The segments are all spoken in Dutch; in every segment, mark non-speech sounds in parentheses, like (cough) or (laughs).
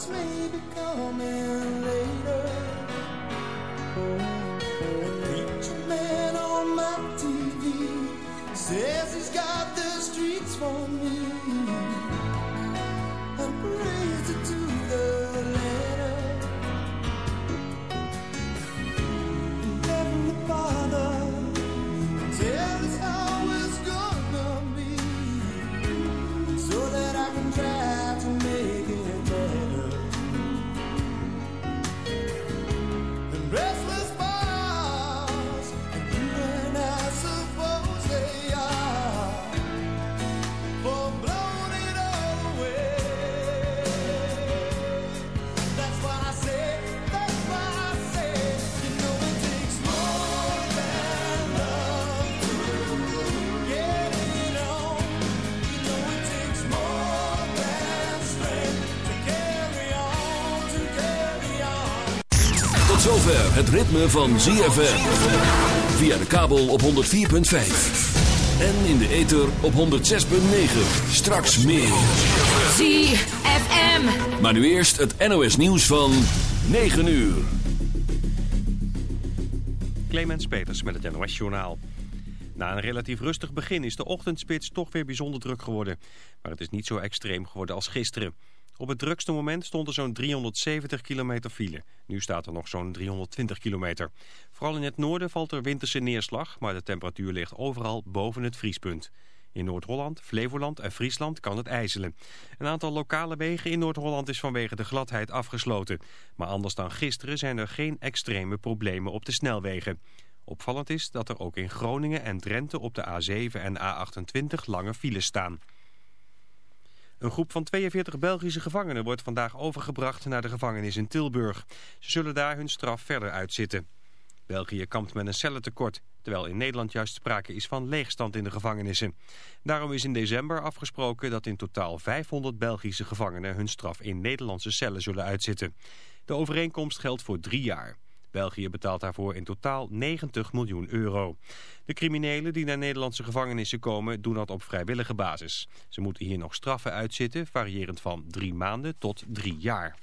wants me to. Ritme van ZFM. Via de kabel op 104.5. En in de ether op 106.9. Straks meer. ZFM. Maar nu eerst het NOS nieuws van 9 uur. Clemens Peters met het NOS Journaal. Na een relatief rustig begin is de ochtendspits toch weer bijzonder druk geworden. Maar het is niet zo extreem geworden als gisteren. Op het drukste moment stond er zo'n 370 kilometer file. Nu staat er nog zo'n 320 kilometer. Vooral in het noorden valt er winterse neerslag, maar de temperatuur ligt overal boven het vriespunt. In Noord-Holland, Flevoland en Friesland kan het ijzelen. Een aantal lokale wegen in Noord-Holland is vanwege de gladheid afgesloten. Maar anders dan gisteren zijn er geen extreme problemen op de snelwegen. Opvallend is dat er ook in Groningen en Drenthe op de A7 en A28 lange files staan. Een groep van 42 Belgische gevangenen wordt vandaag overgebracht naar de gevangenis in Tilburg. Ze zullen daar hun straf verder uitzitten. België kampt met een cellentekort, terwijl in Nederland juist sprake is van leegstand in de gevangenissen. Daarom is in december afgesproken dat in totaal 500 Belgische gevangenen hun straf in Nederlandse cellen zullen uitzitten. De overeenkomst geldt voor drie jaar. België betaalt daarvoor in totaal 90 miljoen euro. De criminelen die naar Nederlandse gevangenissen komen doen dat op vrijwillige basis. Ze moeten hier nog straffen uitzitten, variërend van drie maanden tot drie jaar.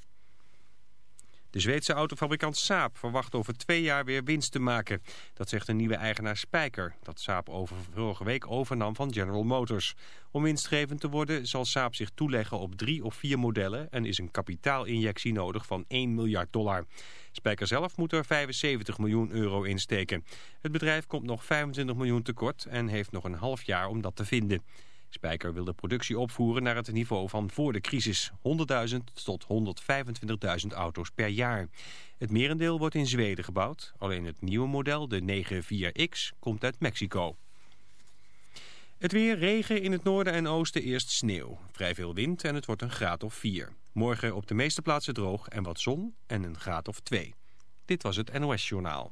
De Zweedse autofabrikant Saab verwacht over twee jaar weer winst te maken. Dat zegt een nieuwe eigenaar Spijker, dat Saab over vorige week overnam van General Motors. Om winstgevend te worden zal Saab zich toeleggen op drie of vier modellen... en is een kapitaalinjectie nodig van 1 miljard dollar. Spijker zelf moet er 75 miljoen euro insteken. Het bedrijf komt nog 25 miljoen tekort en heeft nog een half jaar om dat te vinden. Spijker wil de productie opvoeren naar het niveau van voor de crisis. 100.000 tot 125.000 auto's per jaar. Het merendeel wordt in Zweden gebouwd. Alleen het nieuwe model, de 94X, komt uit Mexico. Het weer, regen in het noorden en oosten eerst sneeuw. Vrij veel wind en het wordt een graad of 4. Morgen op de meeste plaatsen droog en wat zon en een graad of 2. Dit was het NOS Journaal.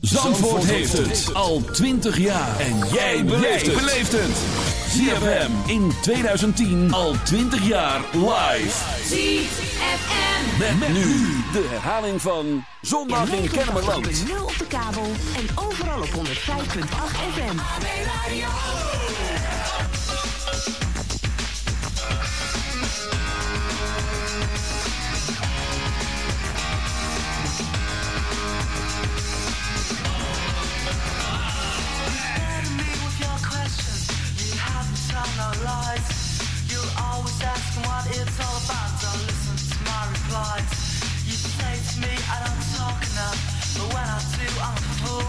Zandvoort heeft het al 20 jaar. En jij beleeft het. ZFM in 2010 al 20 jaar live. ZFM. Met, nu de herhaling van Zondag in Kennemerland. 0 op de kabel en overal op 105.8 FM. You say to me I don't talk enough, but when I do, I'm a fool.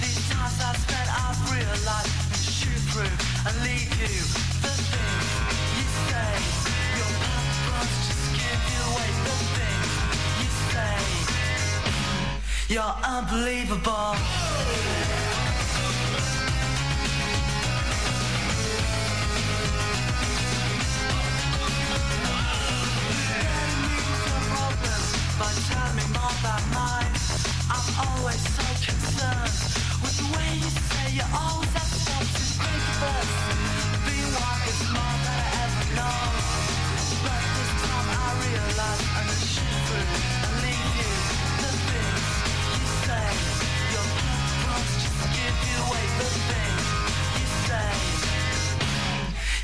These times I've spent, I've realized I'm shootproof. I need you. The thing you say, your past just gives you weight. The thing you say, you're unbelievable.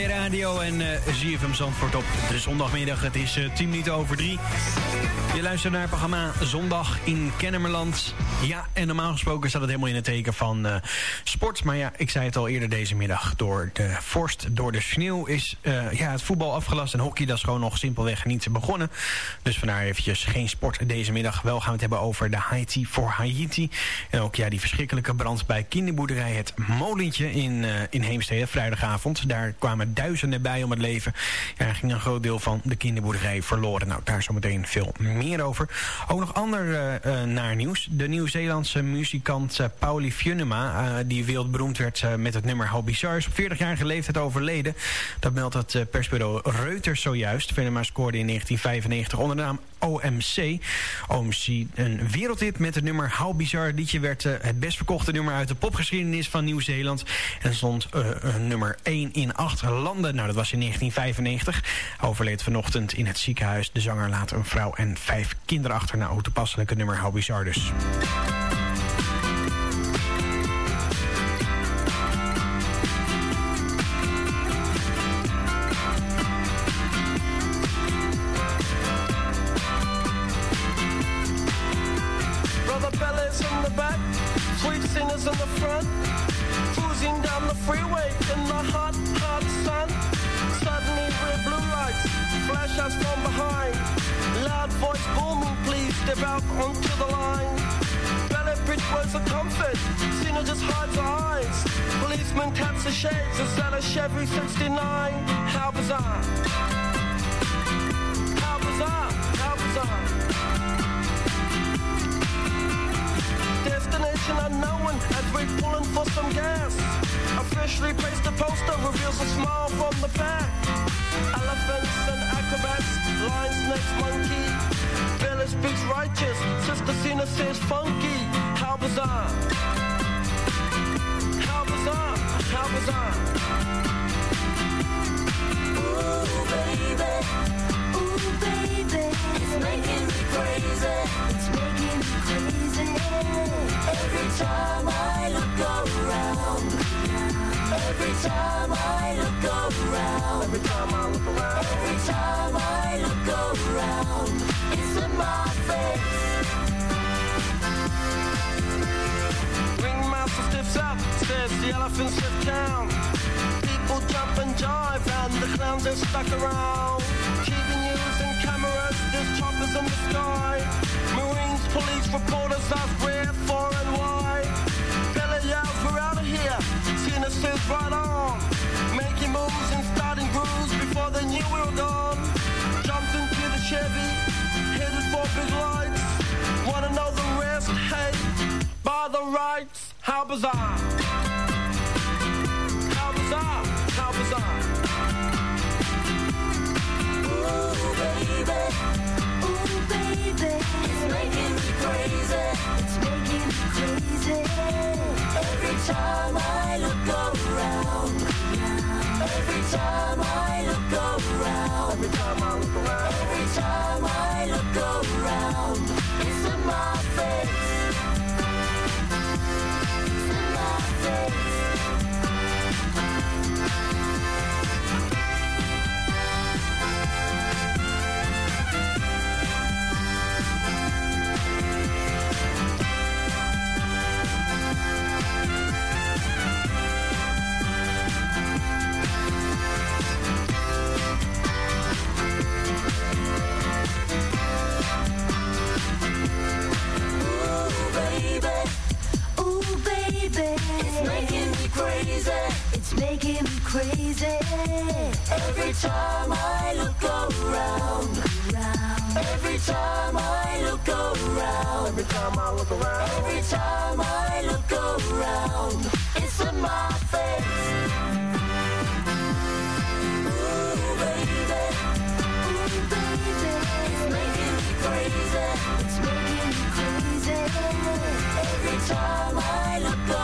Naar AB Radio en uh, ZFM Zandvoort op de zondagmiddag. Het is uh, 10 minuten over drie. Je luistert naar het programma Zondag in Kennemerland. Ja, en normaal gesproken staat het helemaal in het teken van uh, sport. Maar ja, ik zei het al eerder deze middag. Door de vorst, door de sneeuw is uh, ja, het voetbal afgelast. En hockey dat is gewoon nog simpelweg niet begonnen. Dus vandaar eventjes geen sport deze middag. Wel gaan we het hebben over de Haiti voor Haiti. En ook ja, die verschrikkelijke brand bij kinderboerderij Het Molentje in, uh, in Heemstede. Vrijdagavond. Daar kwamen duizenden bij om het leven. Ja, er ging een groot deel van de kinderboerderij verloren. Nou, daar zometeen veel meer over. Ook nog ander naar nieuws. De Nieuw-Zeelandse muzikant uh, Pauli Fjunema, uh, die wereldberoemd werd uh, met het nummer How Bizarre, is op 40-jarige leeftijd overleden. Dat meldt het persbureau Reuters zojuist. Fjunema scoorde in 1995 onder de naam OMC. OMC, een wereldhit met het nummer How Bizarre. Het liedje werd uh, het best verkochte nummer uit de popgeschiedenis van Nieuw-Zeeland. En stond uh, nummer 1 in 8 landen. Nou, dat was in 1995. Hij overleed vanochtend in het ziekenhuis. De zanger laat een vrouw en vijf kinderen achter. Nou, toepasselijke nummer How Bizarre dus. Front, cruising down the freeway in the hot, hot sun. Suddenly red blue lights flash us from behind. Loud voice booming, please step out onto the line. Bella Bridge was a comfort, Cena just hides her eyes. Policeman taps the shades, that a Chevy 69? How bizarre! How bizarre! How bizarre! Destination unknown as we're pulling for some gas. Officially placed a poster reveals a smile from the back. Elephants and acrobats, lion, snakes, monkey. Billy speaks righteous, Sister Cena says funky. How bizarre! How bizarre! How bizarre! Ooh, baby. Ooh, baby. It's making me crazy. It's making me crazy. Every time I look around. Every time I look around. Every time I look around. Every time I look around. It's in my face. Ringmaster stiffs up, says the elephants lift down. People jump and jive, and the clowns are stuck around. And cameras, there's choppers in the sky. Marines, police, reporters ask where, for, and why. Bella yells, we're out of here. Cena says, right on. Making moves and starting grooves before they knew we were gone. Jumped into the Chevy, headed for big lights. Wanna know the rest? Hey, by the rights, how bizarre. How bizarre, how bizarre. It's making me crazy. It's making me crazy. Every time I look around. Every time I look around. Every time I look around. Every time I look around. It's. It's making me crazy. Every time I look around.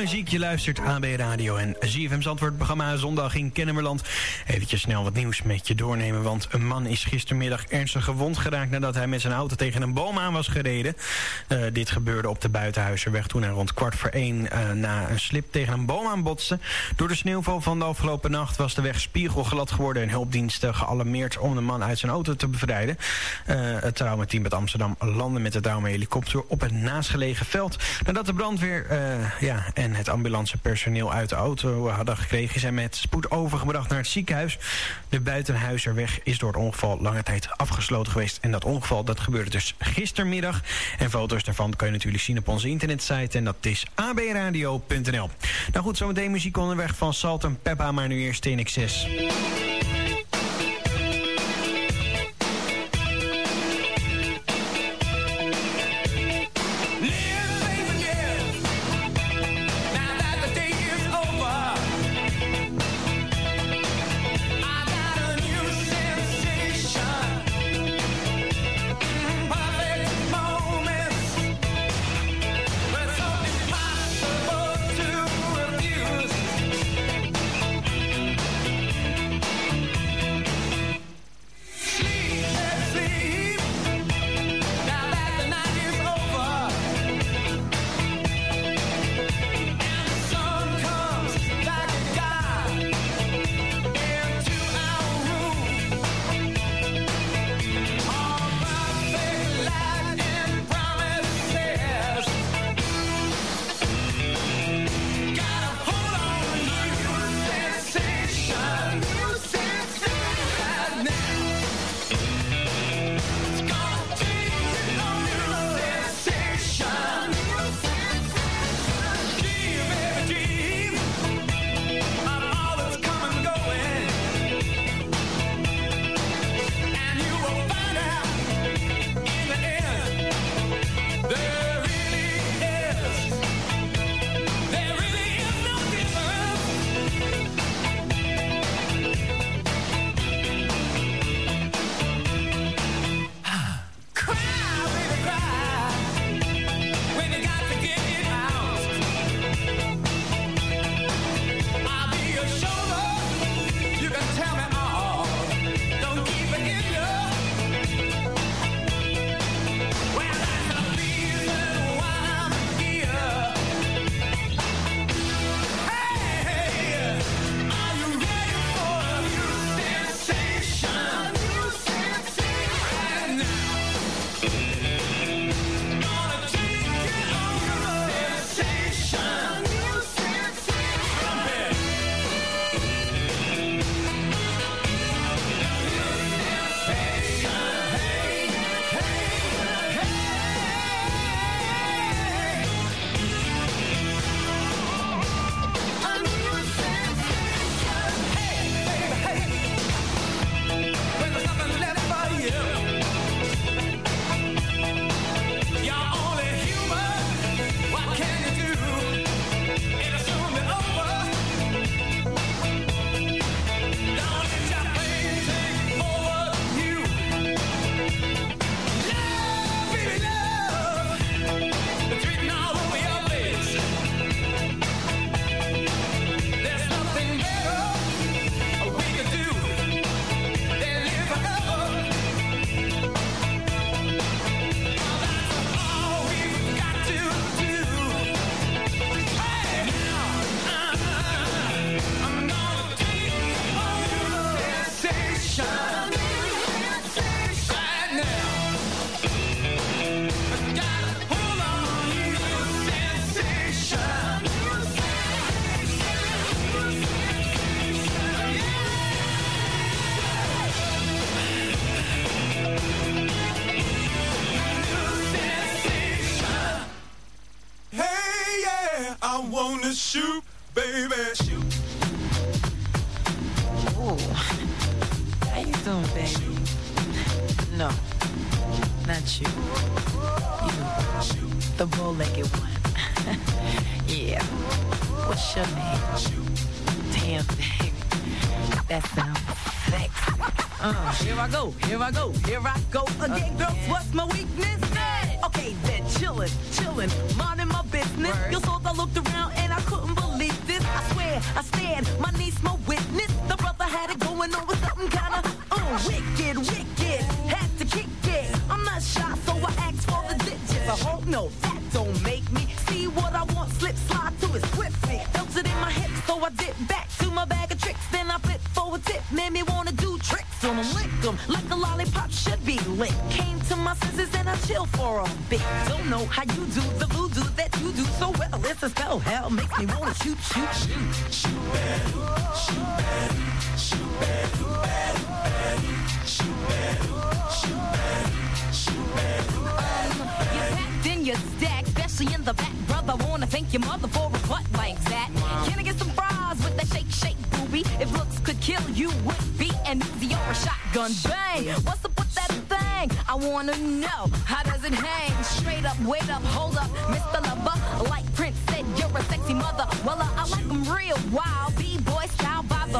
Zondagmiddagmuziek. Je luistert AB Radio en ZFM Zandvoort programma Zondag in Kennemerland. Eventjes snel wat nieuws met je doornemen, want een man is gistermiddag ernstig gewond geraakt nadat hij met zijn auto tegen een boom aan was gereden. Eh, dit gebeurde op de Buitenhuizerweg toen hij rond kwart voor één eh, na een slip tegen een boom aanbotste. Door de sneeuwval van de afgelopen nacht was de weg spiegelglad geworden en hulpdiensten gealarmeerd om de man uit zijn auto te bevrijden. Eh, het traumateam uit Amsterdam landde met de traumahelikopter op het naastgelegen veld. Nadat de brandweer ja, en het ambulancepersoneel uit de auto hadden gekregen... hij met spoed overgebracht naar het ziekenhuis. De Buitenhuizerweg is door het ongeval lange tijd afgesloten geweest. En dat ongeval dat gebeurde dus gistermiddag. En foto's daarvan kun je natuurlijk zien op onze internetsite. En dat is abradio.nl. Nou goed, zometeen muziek onderweg van Salt en Peppa, maar nu eerst TNX6.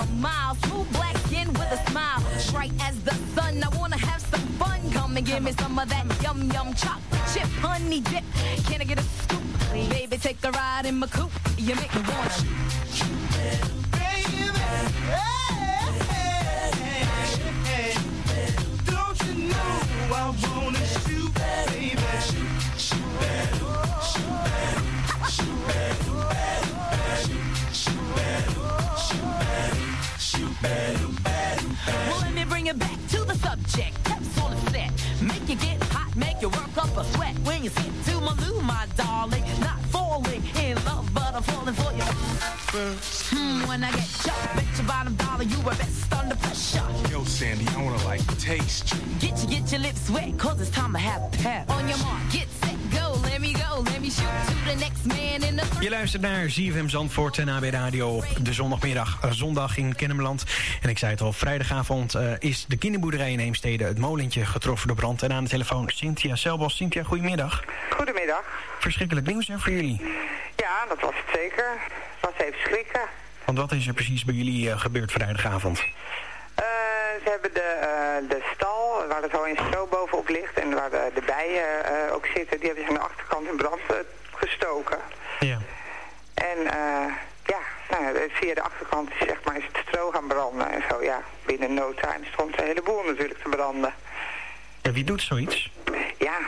Style by the mile. Smooth black skin with a smile. Bright as the sun. I wanna have some fun. Come and give me some of that yum yum chocolate chip honey dip. Can I get a scoop? Baby, take a ride in my coupe. You make me wanna. Don't you know I wanna shoot, baby? Well, let me bring it back to the subject. Tips on the set. Make you get hot, make you work up a sweat. When you sit to my loo, my darling. Not falling in love, but I'm falling for you. Hmm, when I get shot, bet your bottom dollar you were best under pressure. Yo, Sandy, I wanna like taste you. Get you, get your lips wet, cause it's time to have pep. On your mark, get set, go, let me go, let me shoot to the next man in the Je luistert naar ZFM Zandvoort en AB Radio op de zondagmiddag, eh, zondag in Kennemerland. En ik zei het al, vrijdagavond eh, is de kinderboerderij in Heemstede het molentje getroffen door brand. En aan de telefoon Cynthia Selbos. Cynthia, goedemiddag. Goedemiddag. Verschrikkelijk nieuws hè, voor jullie. Ja, dat was het zeker. Het was even schrikken. Want wat is er precies bij jullie eh, gebeurd vrijdagavond? Eh, ze hebben de, eh, de stal, waar er zo een stro bovenop ligt en waar de, de bijen eh, ook zitten, die hebben ze aan de achterkant in brand eh, gestoken. Ja. En eh, ja, nou, via de achterkant is, zeg maar, is het stro gaan branden en zo. Ja, binnen no time stond de hele boel natuurlijk te branden. En wie doet zoiets? Ja,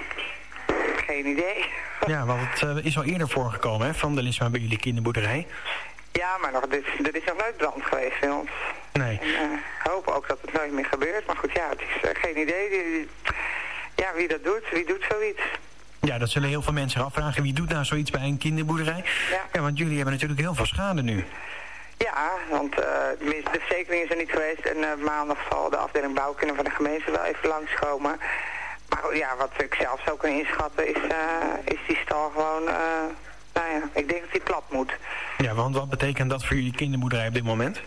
geen idee. Ja, want het is al eerder voorgekomen hè, van de Lisma bij jullie kinderboerderij. Ja, maar nog, dit, er is nog nooit brand geweest bij ons. Nee. En eh, hopen ook dat het nooit meer gebeurt. Maar goed, ja, het is eh, geen idee. Die- Ja, wie dat doet, wie doet zoiets? Ja, dat zullen heel veel mensen afvragen. Wie doet nou zoiets bij een kinderboerderij? Ja. want jullie hebben natuurlijk heel veel schade nu. Ja, want eh, tenminste, de verzekering is er niet geweest. En maandag zal de afdeling bouwkunde van de gemeente wel even langskomen. Maar ja, wat ik zelf zou kunnen inschatten is, eh, is die stal gewoon... nou ja, ik denk dat die plat moet. Ja, want wat betekent dat voor jullie kinderboerderij op dit moment?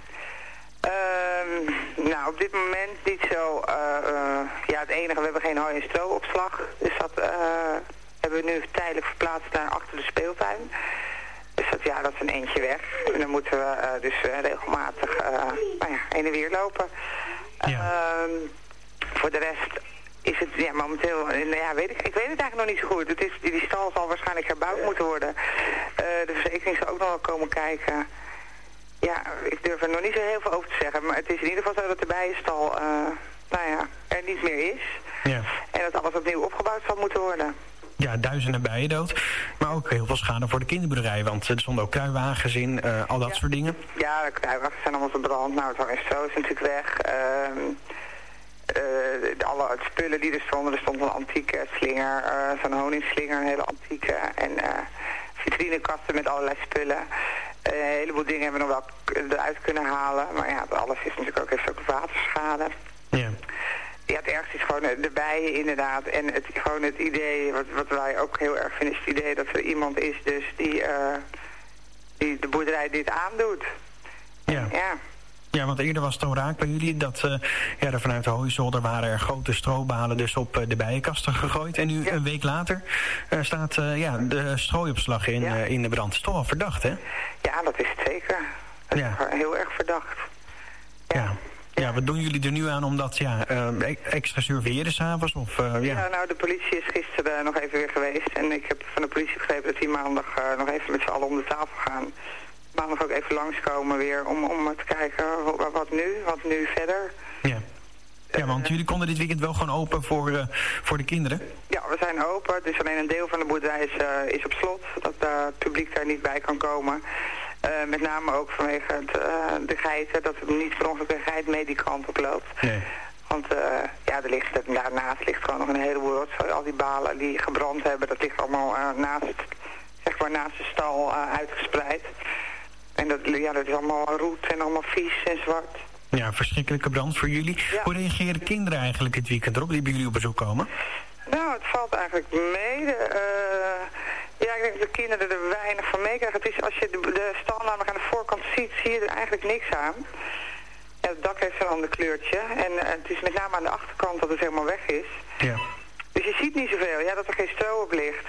Ehm, nou, op dit moment niet zo. eh, ja, het enige, we hebben geen hooi- en stroopopslag. Dus dat eh, hebben we nu tijdelijk verplaatst naar achter de speeltuin. Dus dat, ja, dat is een eentje weg. En dan moeten we dus regelmatig nou ja, heen en weer lopen. Ehm, voor de rest is het ja, momenteel, eh, nou ja, weet ik, ik weet het eigenlijk nog niet zo goed. Het is, die, die stal zal waarschijnlijk herbouwd moeten worden. De verzekering zal ook nog wel komen kijken. Ja, ik durf er nog niet zo heel veel over te zeggen. Maar het is in ieder geval zo dat de bijenstal, eh, nou ja, er niet meer is. Ja. En dat alles opnieuw opgebouwd zal moeten worden. Ja, duizenden bijen dood. Maar ook heel veel schade voor de kinderboerderij. Want er stonden ook kruiwagens in, eh, al dat soort dingen. Ja, de kruiwagens zijn allemaal verbrand. Nou, het en stro is natuurlijk weg. Ehm eh, alle spullen die er stonden, er stond een antieke slinger, eh, zo'n honingsslinger, een hele antieke. En eh vitrinekasten met allerlei spullen. Een heleboel dingen hebben we nog wel eruit kunnen halen. Maar ja, alles is natuurlijk ook, ook waterschade. Ja. Ja, het ergste is gewoon de bijen inderdaad. En het, gewoon het idee, wat, wat wij ook heel erg vinden, is het idee dat er iemand is dus die, eh, die de boerderij dit aandoet. Ja. Ja. Ja, want eerder was het al raak bij jullie dat eh, ja, er vanuit de hooizolder waren er grote strobalen dus op eh, de bijenkasten gegooid. En nu een week later eh, staat ja, de strooiopslag in, in de brand. Is toch wel verdacht, hè? Ja, dat is het zeker. Dat Ja. is heel erg verdacht. Ja. Ja, wat doen jullie er nu aan om dat ja, e- extra surveilleren s'avonds? Of, ja. Ja, nou, de politie is gisteren nog even weer geweest. En ik heb van de politie begrepen dat die maandag nog even met z'n allen om de tafel gaan. Maandag ook even langskomen weer om, om te kijken wat, wat nu, wat nu verder. Ja. ja, want jullie konden dit weekend wel gewoon open voor, eh, voor de kinderen? Ja, we zijn open. Dus alleen een deel van de boerderij is, eh, is op slot. Dat eh, het publiek daar niet bij kan komen. Eh, met name ook vanwege het, eh, de geiten. Dat er niet per ongeluk een geit mee die kant op loopt. Nee. Want eh, ja, er ligt, daarnaast ligt gewoon nog een heleboel rotzooi. Al die balen die gebrand hebben, dat ligt allemaal eh, naast, zeg maar naast de stal eh, uitgespreid. En dat, ja, dat is allemaal roet en allemaal vies en zwart. Ja, verschrikkelijke brand voor jullie. Hoe reageren kinderen eigenlijk het weekend erop die bij jullie op bezoek komen? Nou, het valt eigenlijk mee. De, eh, ja, ik denk dat de kinderen er weinig van meekrijgen. Het is, als je de, de stal namelijk aan de voorkant ziet, zie je er eigenlijk niks aan. Ja, het dak heeft een ander kleurtje. En eh, het is met name aan de achterkant dat het helemaal weg is. Ja. Dus je ziet niet zoveel. Ja, dat er geen stro op ligt.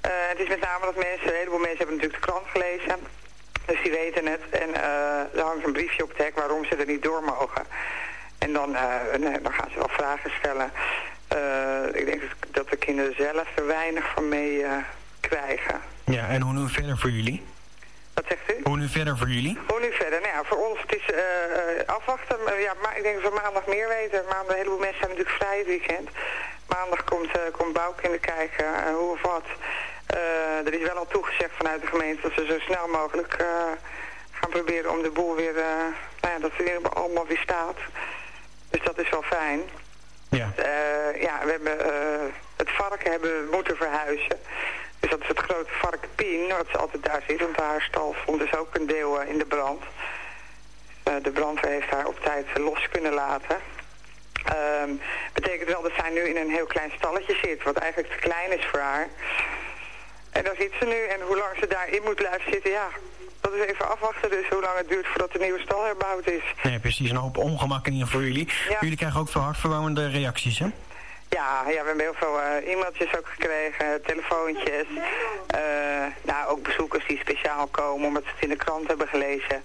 Eh, het is met name dat mensen, een heleboel mensen hebben natuurlijk de krant gelezen. Dus die weten het. En eh, er hangt een briefje op het hek waarom ze er niet door mogen. En dan, nee, dan gaan ze wel vragen stellen. Ik denk dat- de kinderen zelf er weinig van mee krijgen. Ja, en hoe nu verder voor jullie? Wat zegt u? Hoe nu verder voor jullie? Hoe nu verder? Nou ja, voor ons het is afwachten. Ja, maar ik denk dat we maandag meer weten. Maandag, een heleboel mensen zijn natuurlijk vrij het weekend. Maandag komt, komt Bouwkinder kijken, hoe of wat. Eh, er is wel al toegezegd vanuit de gemeente dat ze zo snel mogelijk eh, gaan proberen om de boel weer, eh, nou ja, dat het weer allemaal weer staat. Dus dat is wel fijn. Ja. Ja, we hebben eh, het varken hebben we moeten verhuizen. Dus dat is het grote varken Pien, wat ze altijd daar zit. Want haar stal stond dus ook een deel in de brand. De brandweer heeft haar op tijd los kunnen laten. Ehm, betekent wel dat zij nu in een heel klein stalletje zit, wat eigenlijk te klein is voor haar. En daar zit ze nu en hoe lang ze daarin moet blijven zitten, ja, dat is even afwachten. Dus hoe lang het duurt voordat de nieuwe stal herbouwd is. Nee, precies. Een hoop ongemak in ieder geval voor jullie. Jullie krijgen ook veel hartverwarmende reacties, hè? Ja, ja, we hebben heel veel eh, e-mailtjes ook gekregen, telefoontjes. eh nou, ook bezoekers die speciaal komen omdat ze het in de krant hebben gelezen.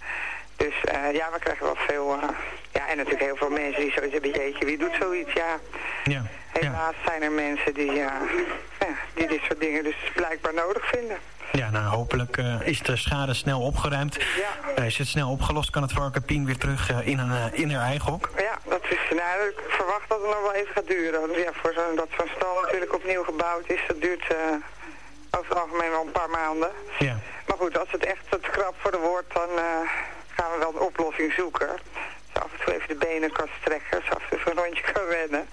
Dus eh, ja, we krijgen wel veel... eh, ja, en natuurlijk heel veel mensen die zoiets hebben, jeetje, wie doet zoiets? Ja, Ja. helaas zijn er mensen die, eh, ja, die dit soort dingen dus blijkbaar nodig vinden. Ja, nou hopelijk is de schade snel opgeruimd. Eh, is het snel opgelost, kan het varken Pien weer terug in, een, in haar eigen hok. Ja, dat is, nou, ik verwacht dat het nog wel even gaat duren. Want Ja, voor zo'n dat zo'n stal natuurlijk opnieuw gebouwd is, dat duurt over het algemeen wel een paar maanden. Ja. Maar goed, als het echt te krap voor de wordt, dan gaan we wel een oplossing zoeken. Zo af en toe even de benen kan strekken, zo af en toe een rondje kan rennen.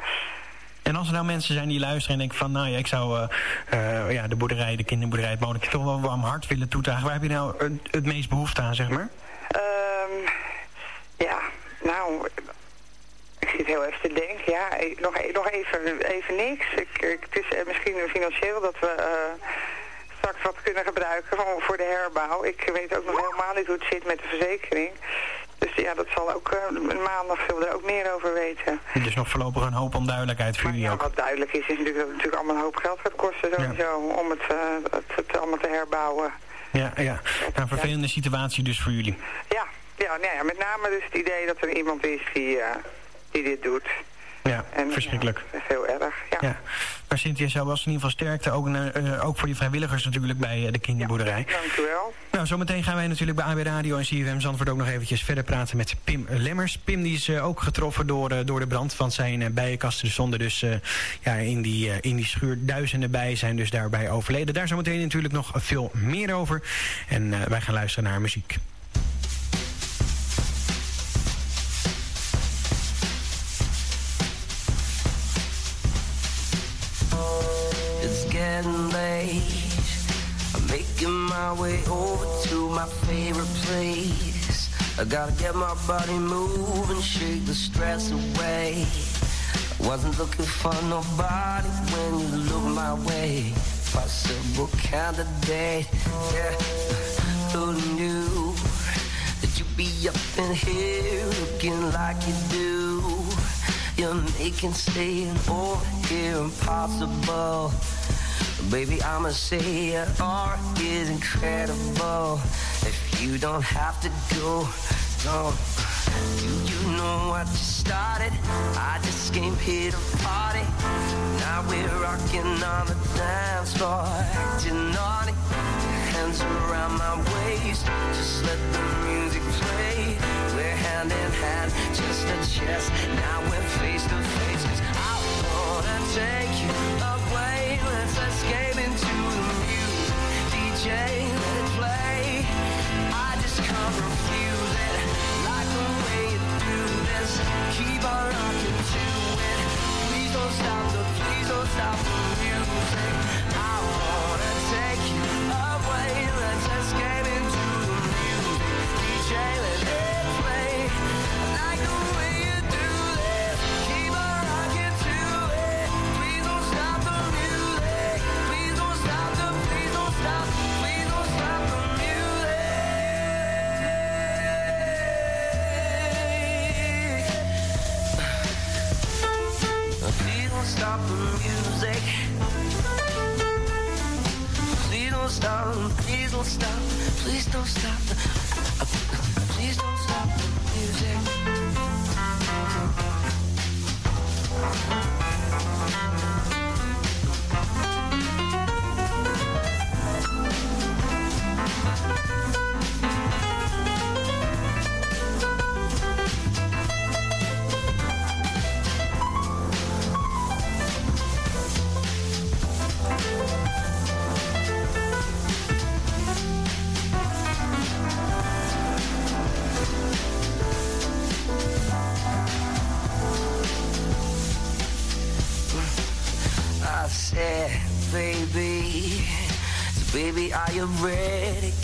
En als er nou mensen zijn die luisteren en denken van... nou ja, ik zou eh, eh, ja, de boerderij, de kinderboerderij, het molentje toch wel een warm hart willen toedragen. Waar heb je nou het, het meest behoefte aan, zeg maar? Ehm, ja, nou, ik zit heel even te denken. Ja, nog, nog even, even niks. Ik, ik, het is eh, misschien financieel dat we straks wat kunnen gebruiken voor, voor de herbouw. Ik weet ook nog helemaal niet hoe het zit met de verzekering. Dus ja, dat zal ook eh, maandag zullen we er ook meer over weten. Dus nog voorlopig een hoop onduidelijkheid voor jullie Ja, ook. wat duidelijk is, is natuurlijk dat het natuurlijk allemaal een hoop geld gaat kosten sowieso om het, het, het allemaal te herbouwen. Ja, ja. Nou, een vervelende situatie dus voor jullie. Ja, ja, nou ja, met name dus het idee dat er iemand is die, eh, die dit doet. Ja, En, verschrikkelijk. Heel erg, ja. Ja. Maar Cynthia, zou was in ieder geval sterkte, ook, eh, eh, ook voor je vrijwilligers natuurlijk bij eh, de kinderboerderij. Dank u wel. Nou, zometeen gaan wij natuurlijk bij AB Radio en CFM Zandvoort ook nog eventjes verder praten met Pim Lemmers. Pim die is eh, ook getroffen door, eh, door de brand, want zijn uh, bijenkasten stonden dus eh, ja, in, die, eh, in die schuur. Duizenden bijen zijn dus daarbij overleden. Daar zometeen natuurlijk nog veel meer over. En eh, wij gaan luisteren naar muziek. Getting late. I'm making my way over to my favorite place. I gotta get my body moving, shake the stress away. I wasn't looking for nobody when you look my way. Possible candidate, yeah. (laughs) Who knew that you'd be up in here looking like you do? You're making staying over here impossible. Baby, I'ma say your art is incredible. If you don't have to go, go. Do you know know what you started. I just came here to party. Now we're rocking on the dance floor, acting naughty. Hands around my waist, just let the music play. We're hand in hand, just a chest. Now we're face to face. 'cause I wanna take you stop the, please don't stop the music.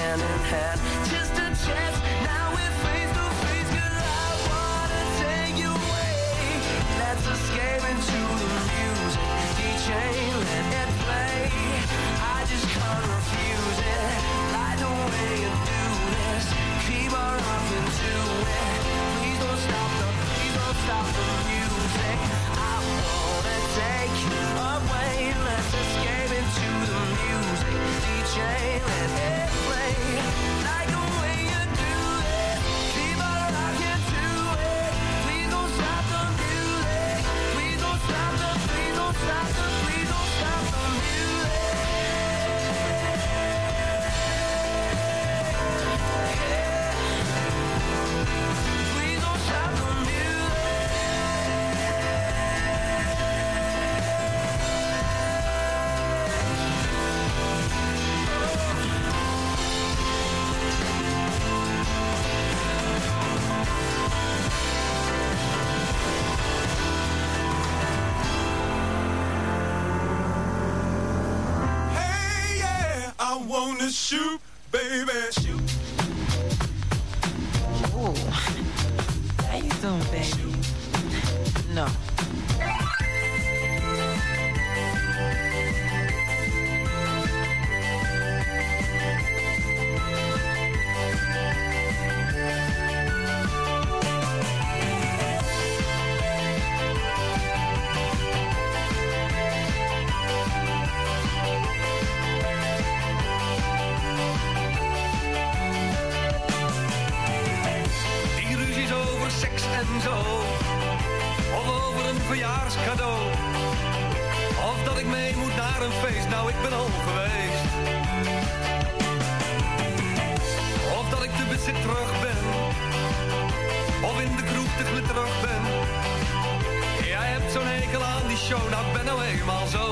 We're hand in hand, just a chance. Wanna shoot, baby. Ik terug ben. Of in de kroeg te glitterig ben. Jij hebt zo'n hekel aan die show, nou ik ben nou eenmaal zo.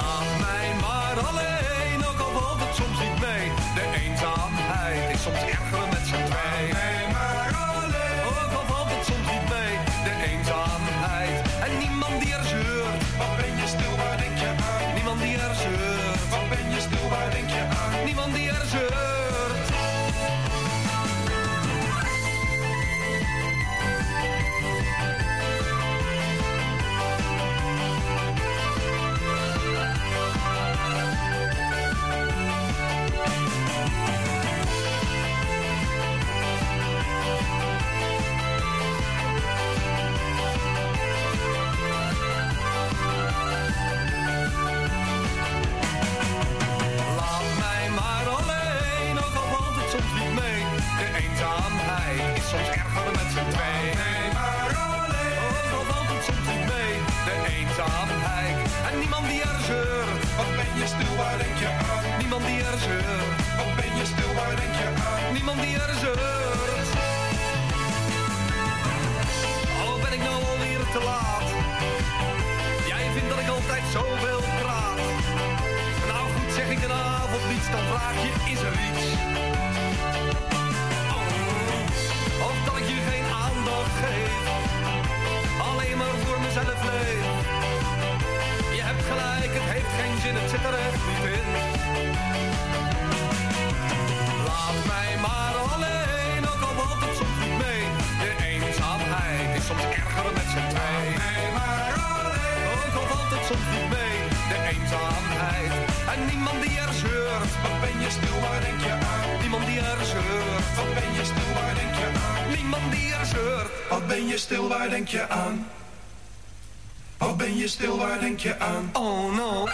Laat mij maar alleen, ook al valt het soms niet mee. De eenzaamheid is soms erger je stil, waar denk je aan? Niemand die er zeurt. Wat ben je stil, waar denk je aan? Niemand die er zeurt. Al ben ik nou alweer te laat. Jij vindt dat ik altijd zoveel praat. Nou goed, zeg ik een avond niets, dan vraag je, is er iets? Oh, of dat ik je geen aandacht geef. Alleen maar voor mezelf leef. Gelijk, het heeft geen zin, het zit er echt niet in. Laat mij maar alleen, ook al valt het soms niet mee. De eenzaamheid is soms erger met z'n twee. Nee, maar alleen. Ook al valt het soms niet mee, de eenzaamheid. En niemand die er zeurt. Wat ben je stil, waar denk je aan? Niemand die er zeurt. Wat ben je stil, waar denk je aan? Niemand die er zeurt. Wat ben je stil, waar denk je aan? Ben je stil, waar denk je aan? Oh no.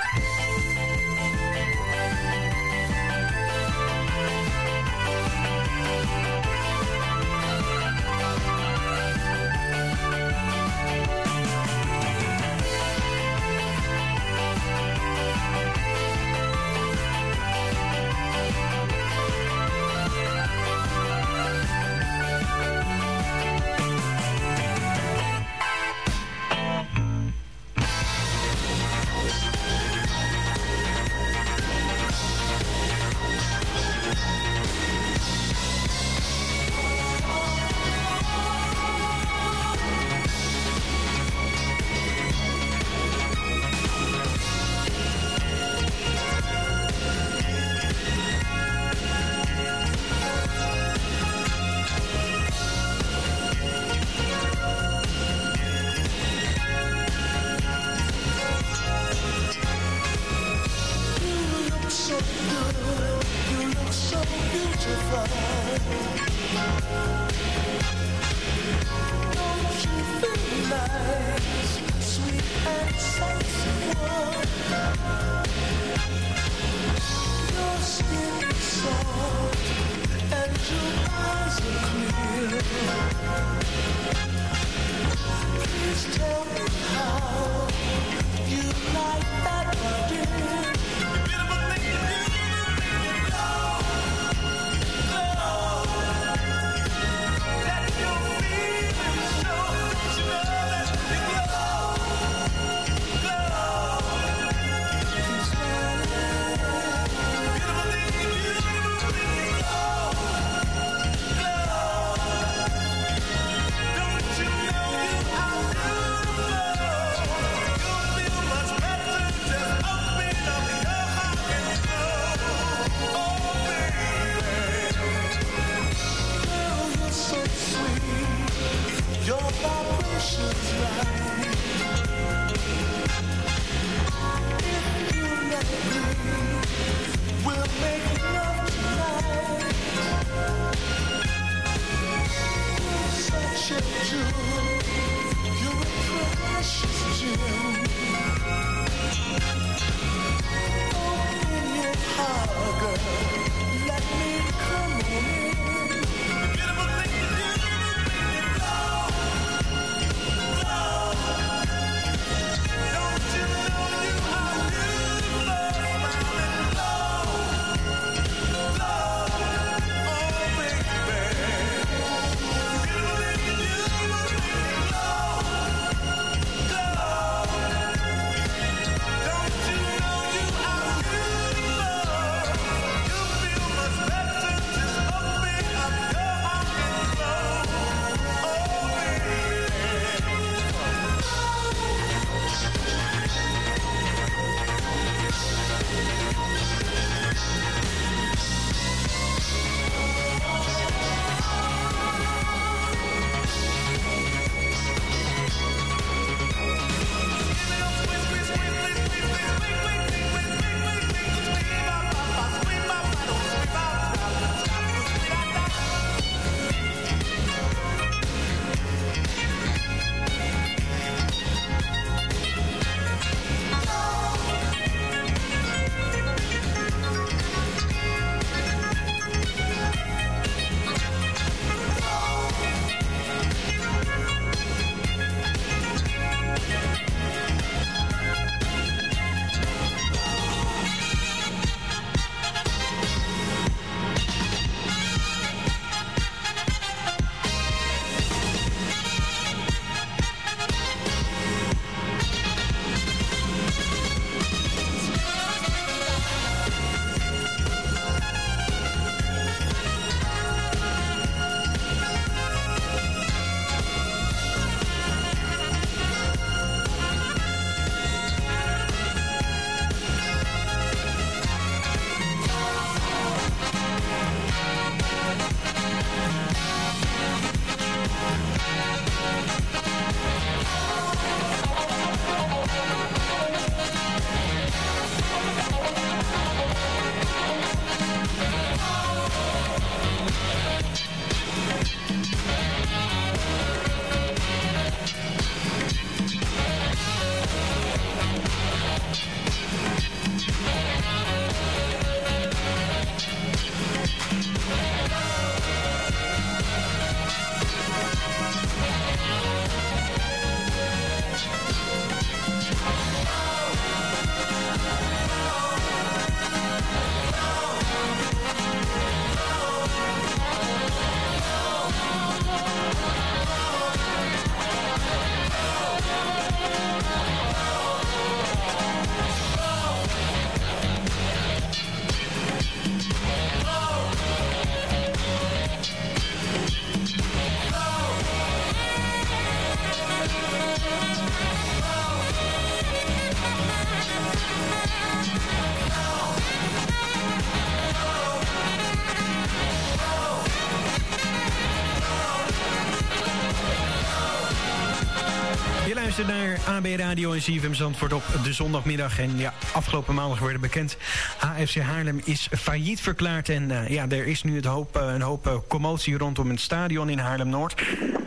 AB Radio en CFM Zandvoort op de zondagmiddag. En ja, afgelopen maandag werd bekend... HFC Haarlem is failliet verklaard. En eh, ja, er is nu het hoop, eh, een hoop eh, commotie rondom het stadion in Haarlem-Noord.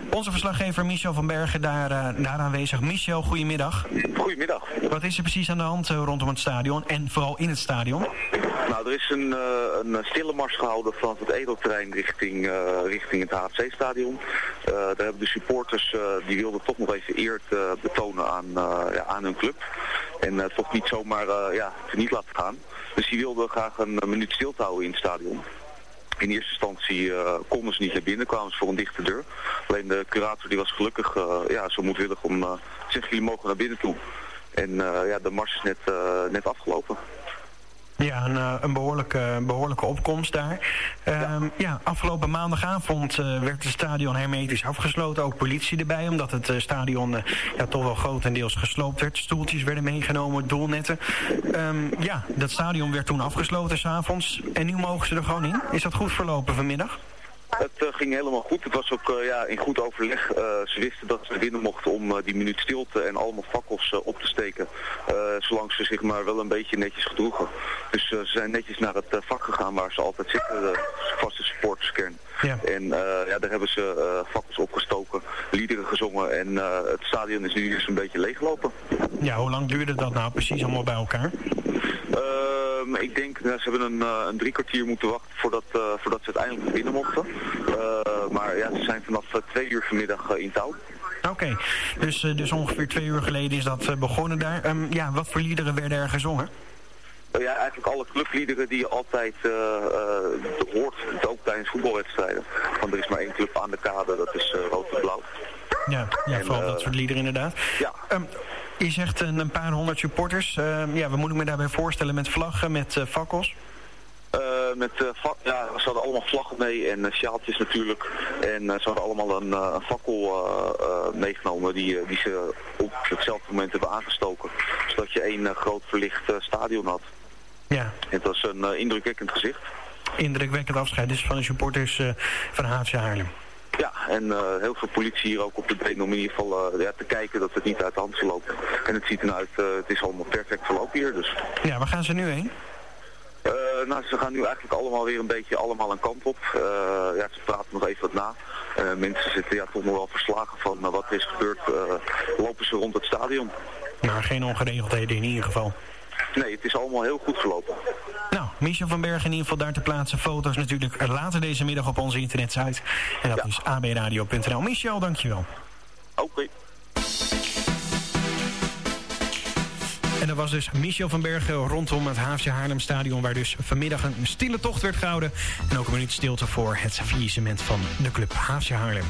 Onze verslaggever Michel van Bergen daar, daar aanwezig. Michel, goedemiddag. Goedemiddag. Wat is er precies aan de hand rondom het stadion en vooral in het stadion? Nou, er is een, een stille mars gehouden vanaf het Edelterrein richting, richting het HFC-stadion. Eh, daar hebben de supporters, eh, die wilden toch nog even eer te betonen aan, eh, ja, aan hun club. En eh, toch niet zomaar eh, ja, niet laten gaan. Dus die wilden graag een eh, minuut stilte houden in het stadion. In eerste instantie eh, konden ze niet naar binnen, kwamen ze voor een dichte deur. Alleen de curator die was gelukkig eh, ja, zo moedwillig om uh, zeggen jullie mogen naar binnen toe. En eh, ja, de mars is net, eh, net afgelopen. Ja, een, eh, een behoorlijke, behoorlijke opkomst daar. Ehm, ja. afgelopen maandagavond eh, werd het stadion hermetisch afgesloten. Ook politie erbij, omdat het eh, stadion ja, toch wel grotendeels gesloopt werd. Stoeltjes werden meegenomen, doelnetten. Ehm, ja, dat stadion werd toen afgesloten s'avonds. En nu mogen ze er gewoon in. Is dat goed verlopen vanmiddag? Het eh, ging helemaal goed. Het was ook eh, ja, in goed overleg. Eh, ze wisten dat ze winnen mochten om die minuut stilte en allemaal fakkels op te steken. zolang ze zich maar wel een beetje netjes gedroegen. Dus ze zijn netjes naar het vak gegaan waar ze altijd zitten, de vaste supporterskern. Ja. En eh, ja, daar hebben ze fakkels opgestoken, liederen gezongen en eh, het stadion is nu dus een beetje leeggelopen. Ja, hoe lang duurde dat nou precies allemaal bij elkaar? Ehm, ik denk, nou, ze hebben een, een drie kwartier moeten wachten voordat, voordat ze uiteindelijk binnen mochten. Maar ja, ze zijn vanaf twee uur vanmiddag in touw. Oké, dus, dus ongeveer twee uur geleden is dat begonnen daar. Ehm, ja, wat voor liederen werden er gezongen? Eh, ja, eigenlijk alle clubliederen die je altijd eh, eh, hoort, ook tijdens voetbalwedstrijden. Want er is maar één club aan de kade, dat is eh, rood en blauw. Ja, ja En, vooral dat soort liederen inderdaad. Ja. Ehm, je zegt een, een paar honderd supporters. Ehm, ja, wat moet ik me daarbij voorstellen met vlaggen, met fakkels? Met, ja, ze hadden allemaal vlaggen mee en sjaaltjes natuurlijk. En ze hadden allemaal een, een fakkel meegenomen die, die ze op hetzelfde moment hebben aangestoken. Zodat je één groot verlicht stadion had. Ja. Het was een eh, indrukwekkend gezicht. Indrukwekkend afscheid dus van de supporters eh, van HFC Haarlem. Ja, en eh, heel veel politie hier ook op de been om in ieder geval ja, te kijken dat het niet uit de hand loopt. En het ziet eruit, eh het is allemaal perfect verlopen hier dus. Ja, waar gaan ze nu heen? Nou, ze gaan nu eigenlijk allemaal weer een beetje allemaal een kant op. Ja, ze praten nog even wat na. Mensen zitten ja, toch nog wel verslagen van wat er is gebeurd. Lopen ze rond het stadion. Nou, geen ongeregeldheden in ieder geval. Nee, het is allemaal heel goed verlopen. Nou, Michel van Bergen in ieder geval daar te plaatsen. Foto's natuurlijk later deze middag op onze internetsite. En dat is abradio.nl. Michel, dankjewel. Oké. En dat was dus Michel van Bergen rondom het HFC Haarlem Stadion... waar dus vanmiddag een stille tocht werd gehouden. En ook een minuut stilte voor het faillissement van de club HFC Haarlem.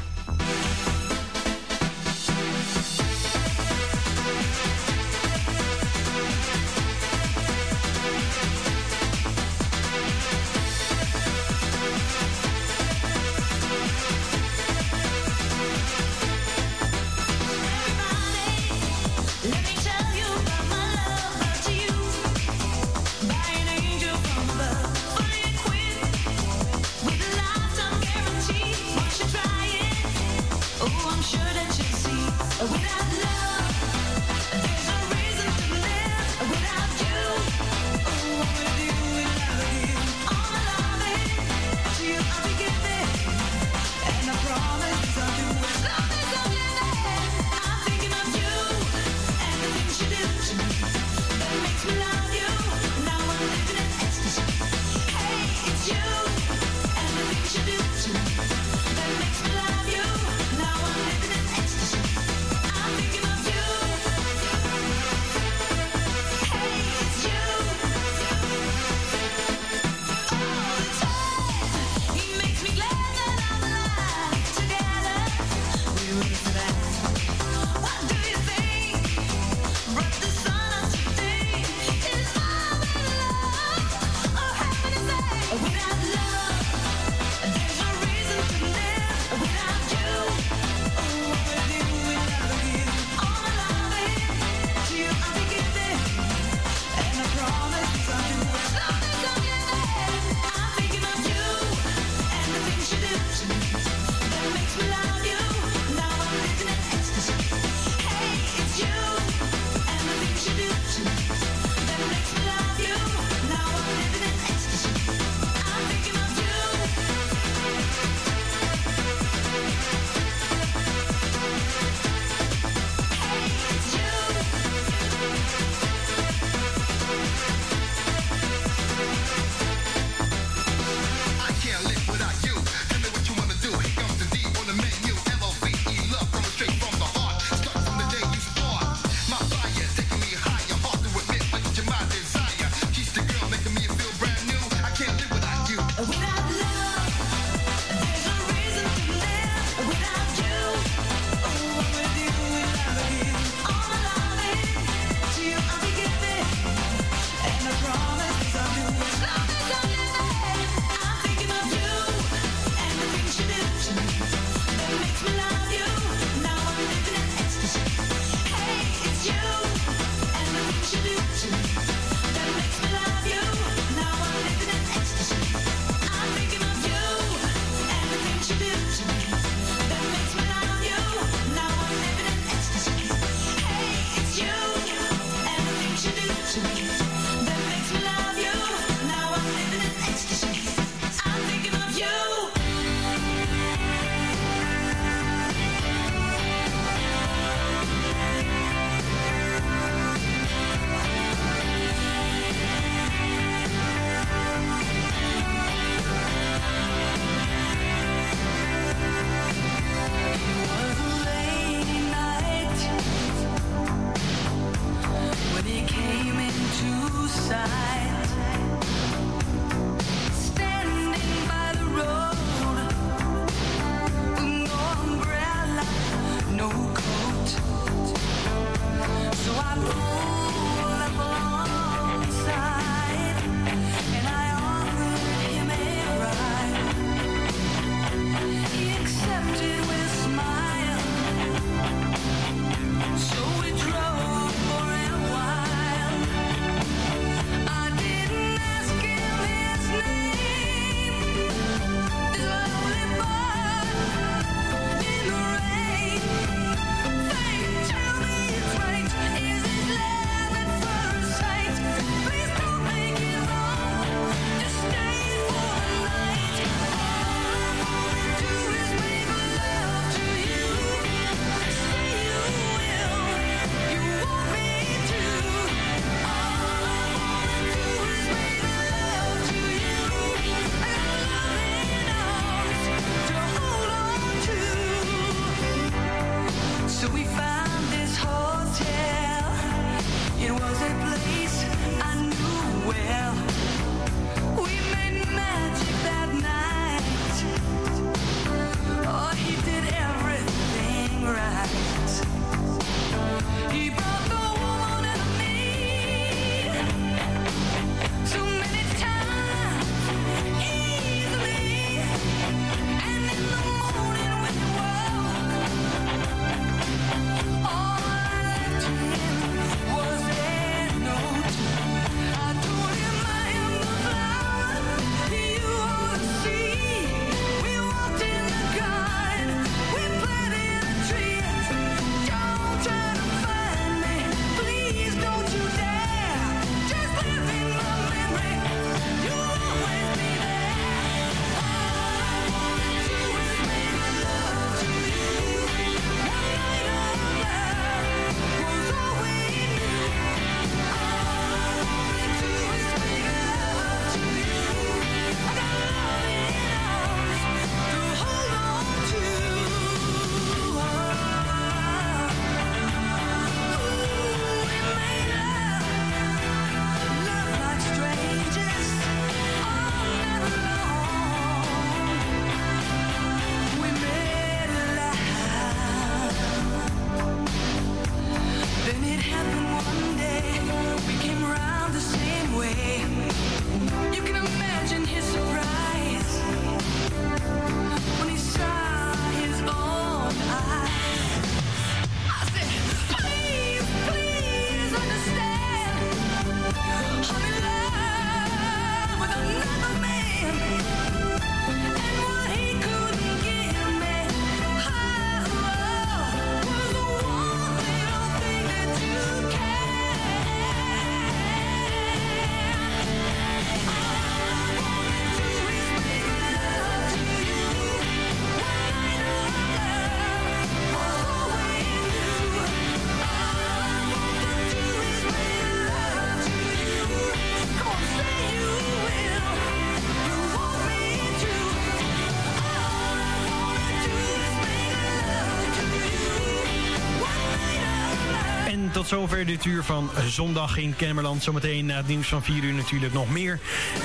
Zover dit uur van Zondag in Kennemerland. Zometeen na het nieuws van 4 uur natuurlijk nog meer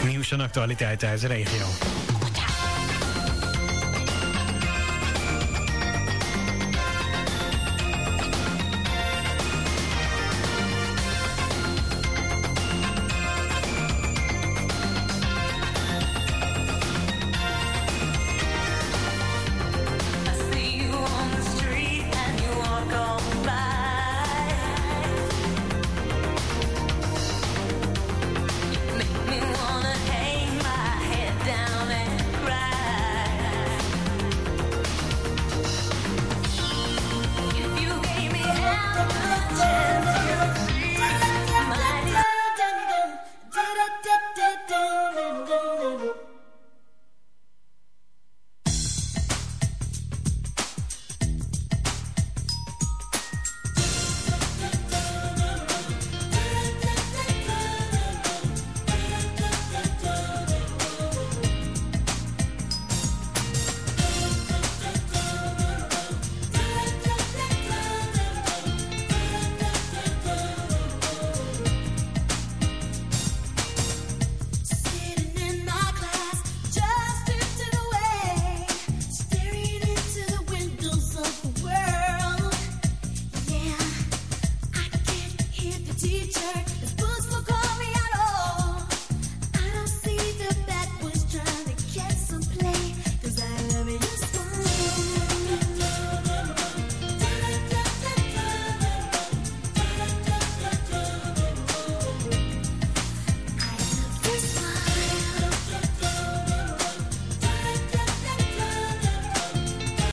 nieuws en actualiteit uit de regio.